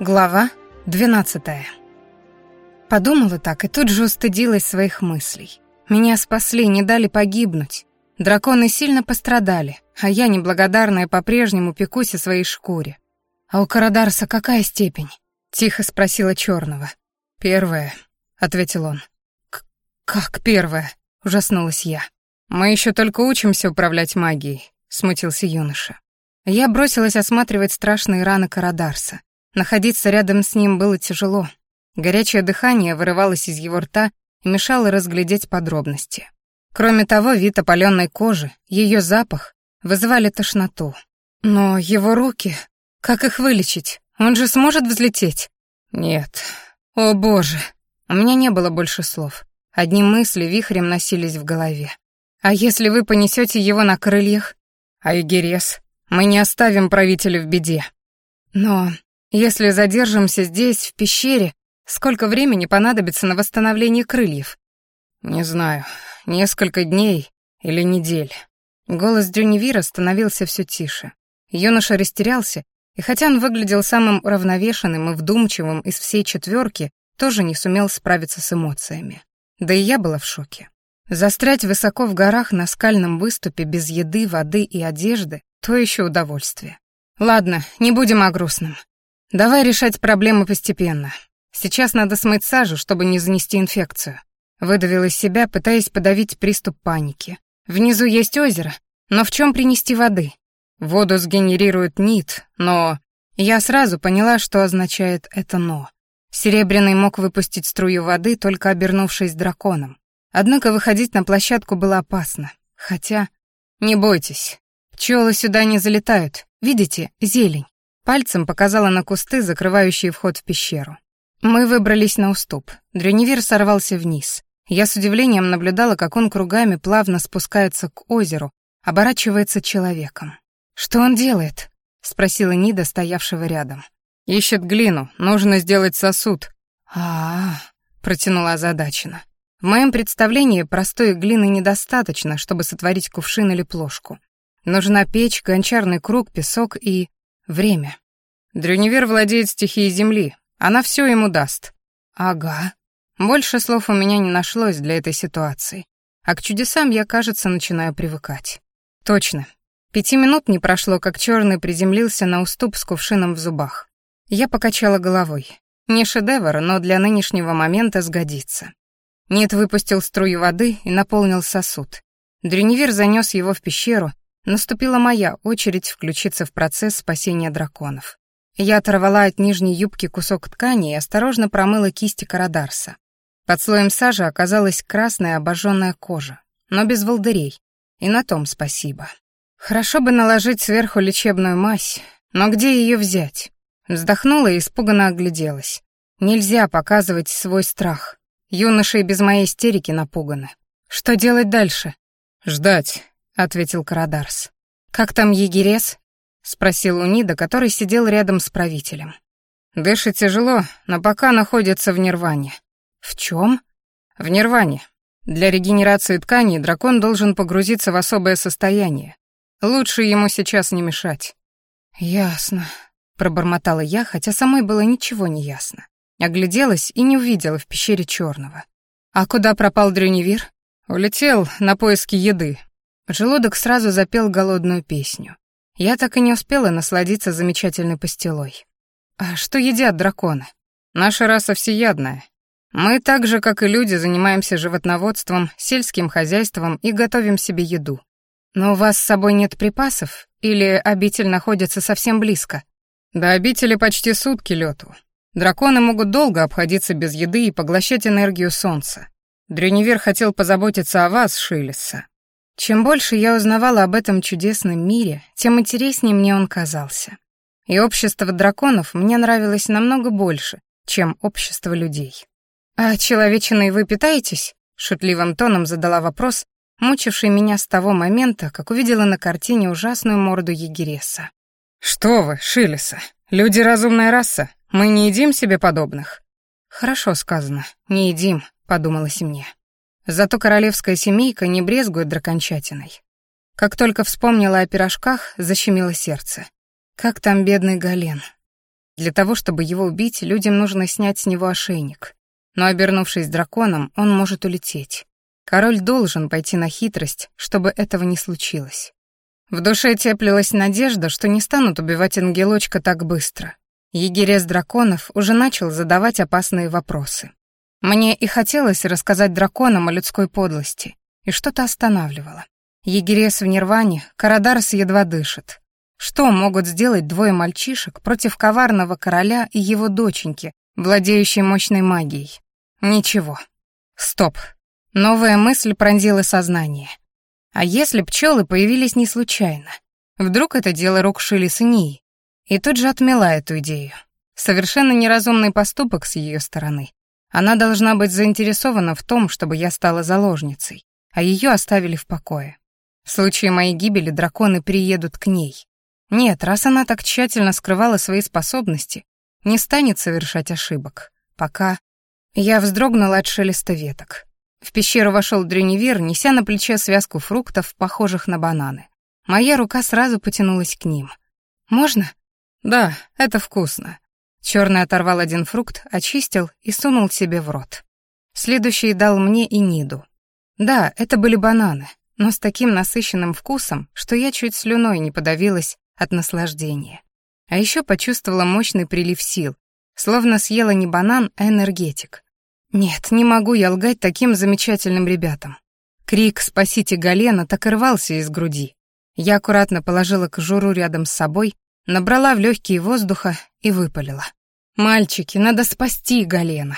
Глава 12. Подумала так и тут же устыдилась своих мыслей. Меня спасли, не дали погибнуть. Драконы сильно пострадали, а я, неблагодарная, по-прежнему пекусь о своей шкуре. «А у Карадарса какая степень?» — тихо спросила Черного. «Первая», — ответил он. «Как первая?» — ужаснулась я. «Мы еще только учимся управлять магией», — смутился юноша. Я бросилась осматривать страшные раны Карадарса. Находиться рядом с ним было тяжело. Горячее дыхание вырывалось из его рта и мешало разглядеть подробности. Кроме того, вид опаленной кожи, ее запах вызывали тошноту. Но его руки, как их вылечить? Он же сможет взлететь? Нет. О боже. У меня не было больше слов. Одни мысли вихрем носились в голове. А если вы понесете его на крыльях? Айгерес, мы не оставим правителя в беде. Но если задержимся здесь, в пещере, сколько времени понадобится на восстановление крыльев? Не знаю, несколько дней или недель. Голос Дюневира становился все тише. Юноша растерялся, и хотя он выглядел самым равновешенным и вдумчивым из всей четверки, тоже не сумел справиться с эмоциями. Да и я была в шоке. Застрять высоко в горах на скальном выступе без еды, воды и одежды — то еще удовольствие. Ладно, не будем о грустном. Давай решать проблемы постепенно. Сейчас надо смыть сажу, чтобы не занести инфекцию. Выдавил из себя, пытаясь подавить приступ паники. Внизу есть озеро, но в чем принести воды? Воду сгенерирует нит, но... Я сразу поняла, что означает это «но». Серебряный мог выпустить струю воды, только обернувшись драконом. Однако выходить на площадку было опасно. Хотя... Не бойтесь, пчелы сюда не залетают. Видите, зелень. Пальцем показала на кусты, закрывающие вход в пещеру. Мы выбрались на уступ. Дрюневир сорвался вниз. Я с удивлением наблюдала, как он кругами плавно спускается к озеру, оборачивается человеком. «Что он делает?» — спросила Нида, стоявшего рядом. «Ищет глину, нужно сделать сосуд». «А-а-а», протянула озадаченно. В моем представлении простой глины недостаточно, чтобы сотворить кувшин или плошку. Нужна печь, гончарный круг, песок и... Время. Дрюневер владеет стихией земли. Она все ему даст. Ага. Больше слов у меня не нашлось для этой ситуации. А к чудесам я, кажется, начинаю привыкать. Точно. Пяти минут не прошло, как черный приземлился на уступ с кувшином в зубах. Я покачала головой. Не шедевр, но для нынешнего момента сгодится. Нет выпустил струю воды и наполнил сосуд. Дрюневир занес его в пещеру, Наступила моя очередь включиться в процесс спасения драконов. Я оторвала от нижней юбки кусок ткани и осторожно промыла кисти Карадарса. Под слоем сажи оказалась красная обожженная кожа, но без волдырей, и на том спасибо. Хорошо бы наложить сверху лечебную мазь, но где ее взять? Вздохнула и испуганно огляделась. Нельзя показывать свой страх. Юноши и без моей истерики напуганы. Что делать дальше? Ждать, ответил Карадарс. «Как там егерес?» — спросил Унида, который сидел рядом с правителем. «Дышит тяжело, но пока находится в нирване». «В чем?» «В нирване. Для регенерации тканей дракон должен погрузиться в особое состояние. Лучше ему сейчас не мешать». «Ясно», — пробормотала я, хотя самой было ничего не ясно. Огляделась и не увидела в пещере черного. «А куда пропал Дрюневир?» «Улетел на поиски еды», Желудок сразу запел голодную песню. Я так и не успела насладиться замечательной пастилой. А что едят драконы? Наша раса всеядная. Мы так же, как и люди, занимаемся животноводством, сельским хозяйством и готовим себе еду. Но у вас с собой нет припасов? Или обитель находится совсем близко? До обители почти сутки лету. Драконы могут долго обходиться без еды и поглощать энергию солнца. Дрюневер хотел позаботиться о вас, Шилиса. Чем больше я узнавала об этом чудесном мире, тем интереснее мне он казался. И общество драконов мне нравилось намного больше, чем общество людей. «А человечиной вы питаетесь?» — шутливым тоном задала вопрос, мучивший меня с того момента, как увидела на картине ужасную морду егереса. «Что вы, Шилеса, люди разумная раса, мы не едим себе подобных». «Хорошо сказано, не едим», — подумалось мне. Зато королевская семейка не брезгует дракончатиной. Как только вспомнила о пирожках, защемило сердце. Как там бедный Гален? Для того, чтобы его убить, людям нужно снять с него ошейник. Но обернувшись драконом, он может улететь. Король должен пойти на хитрость, чтобы этого не случилось. В душе теплилась надежда, что не станут убивать ангелочка так быстро. Егерес драконов уже начал задавать опасные вопросы. Мне и хотелось рассказать драконам о людской подлости, и что-то останавливало. Егерес в нирване, Карадарс едва дышит. Что могут сделать двое мальчишек против коварного короля и его доченьки, владеющей мощной магией? Ничего. Стоп. Новая мысль пронзила сознание. А если пчелы появились не случайно? Вдруг это дело рук Шили Сынии? И тут же отмела эту идею. Совершенно неразумный поступок с ее стороны. Она должна быть заинтересована в том, чтобы я стала заложницей, а ее оставили в покое. В случае моей гибели драконы приедут к ней. Нет, раз она так тщательно скрывала свои способности, не станет совершать ошибок. Пока... Я вздрогнула от шелеста веток. В пещеру вошел Дрюневир, неся на плече связку фруктов, похожих на бананы. Моя рука сразу потянулась к ним. «Можно?» «Да, это вкусно». Черный оторвал один фрукт, очистил и сунул себе в рот. Следующий дал мне и Ниду. Да, это были бананы, но с таким насыщенным вкусом, что я чуть слюной не подавилась от наслаждения. А еще почувствовала мощный прилив сил, словно съела не банан, а энергетик. Нет, не могу я лгать таким замечательным ребятам. Крик «Спасите Галена» так и рвался из груди. Я аккуратно положила кожуру рядом с собой, набрала в легкие воздуха и выпалила. «Мальчики, надо спасти Галена!»